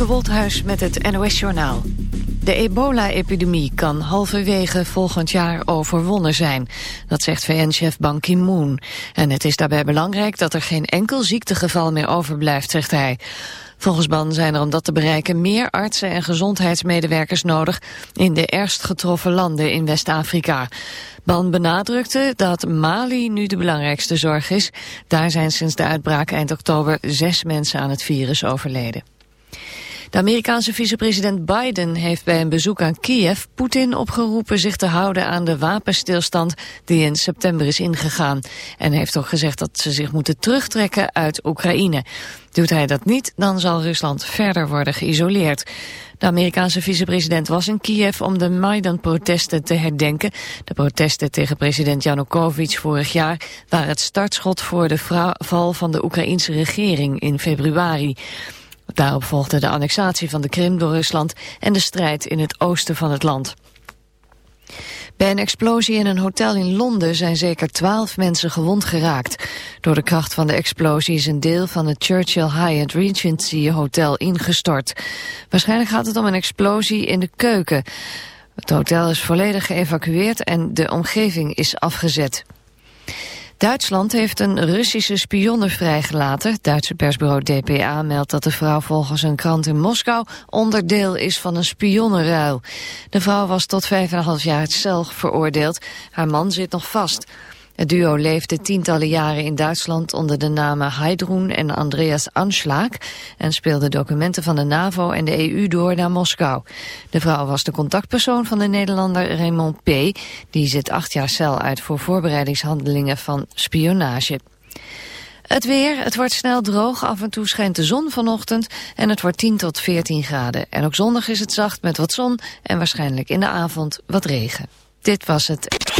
Femke met het NOS-journaal. De ebola-epidemie kan halverwege volgend jaar overwonnen zijn. Dat zegt VN-chef Ban Ki-moon. En het is daarbij belangrijk dat er geen enkel ziektegeval meer overblijft, zegt hij. Volgens Ban zijn er om dat te bereiken meer artsen en gezondheidsmedewerkers nodig in de ergst getroffen landen in West-Afrika. Ban benadrukte dat Mali nu de belangrijkste zorg is. Daar zijn sinds de uitbraak eind oktober zes mensen aan het virus overleden. De Amerikaanse vicepresident Biden heeft bij een bezoek aan Kiev Poetin opgeroepen zich te houden aan de wapenstilstand die in september is ingegaan. En heeft ook gezegd dat ze zich moeten terugtrekken uit Oekraïne. Doet hij dat niet, dan zal Rusland verder worden geïsoleerd. De Amerikaanse vicepresident was in Kiev om de Maidan-protesten te herdenken. De protesten tegen president Yanukovych vorig jaar waren het startschot voor de val van de Oekraïnse regering in februari. Daarop volgde de annexatie van de Krim door Rusland en de strijd in het oosten van het land. Bij een explosie in een hotel in Londen zijn zeker twaalf mensen gewond geraakt. Door de kracht van de explosie is een deel van het Churchill Hyatt Regency Hotel ingestort. Waarschijnlijk gaat het om een explosie in de keuken. Het hotel is volledig geëvacueerd en de omgeving is afgezet. Duitsland heeft een Russische spionne vrijgelaten. Duitse persbureau DPA meldt dat de vrouw volgens een krant in Moskou onderdeel is van een spionnenruil. De vrouw was tot 5,5 jaar zelf veroordeeld. Haar man zit nog vast. Het duo leefde tientallen jaren in Duitsland onder de namen Heidrun en Andreas Anschlag en speelde documenten van de NAVO en de EU door naar Moskou. De vrouw was de contactpersoon van de Nederlander Raymond P. Die zit acht jaar cel uit voor voorbereidingshandelingen van spionage. Het weer, het wordt snel droog, af en toe schijnt de zon vanochtend en het wordt 10 tot 14 graden. En ook zondag is het zacht met wat zon en waarschijnlijk in de avond wat regen. Dit was het.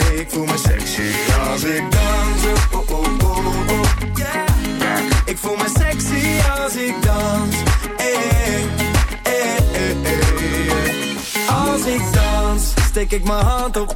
Ik voel me sexy als ik dans. Oh, oh, oh, oh. Yeah. Ik voel me sexy als ik dans. Hey. Als ik dans, steek ik mijn hand op.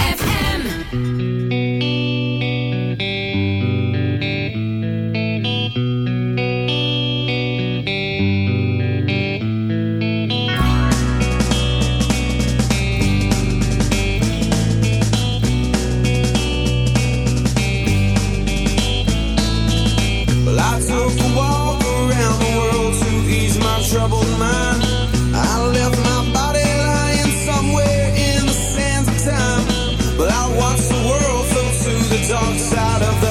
songs out of the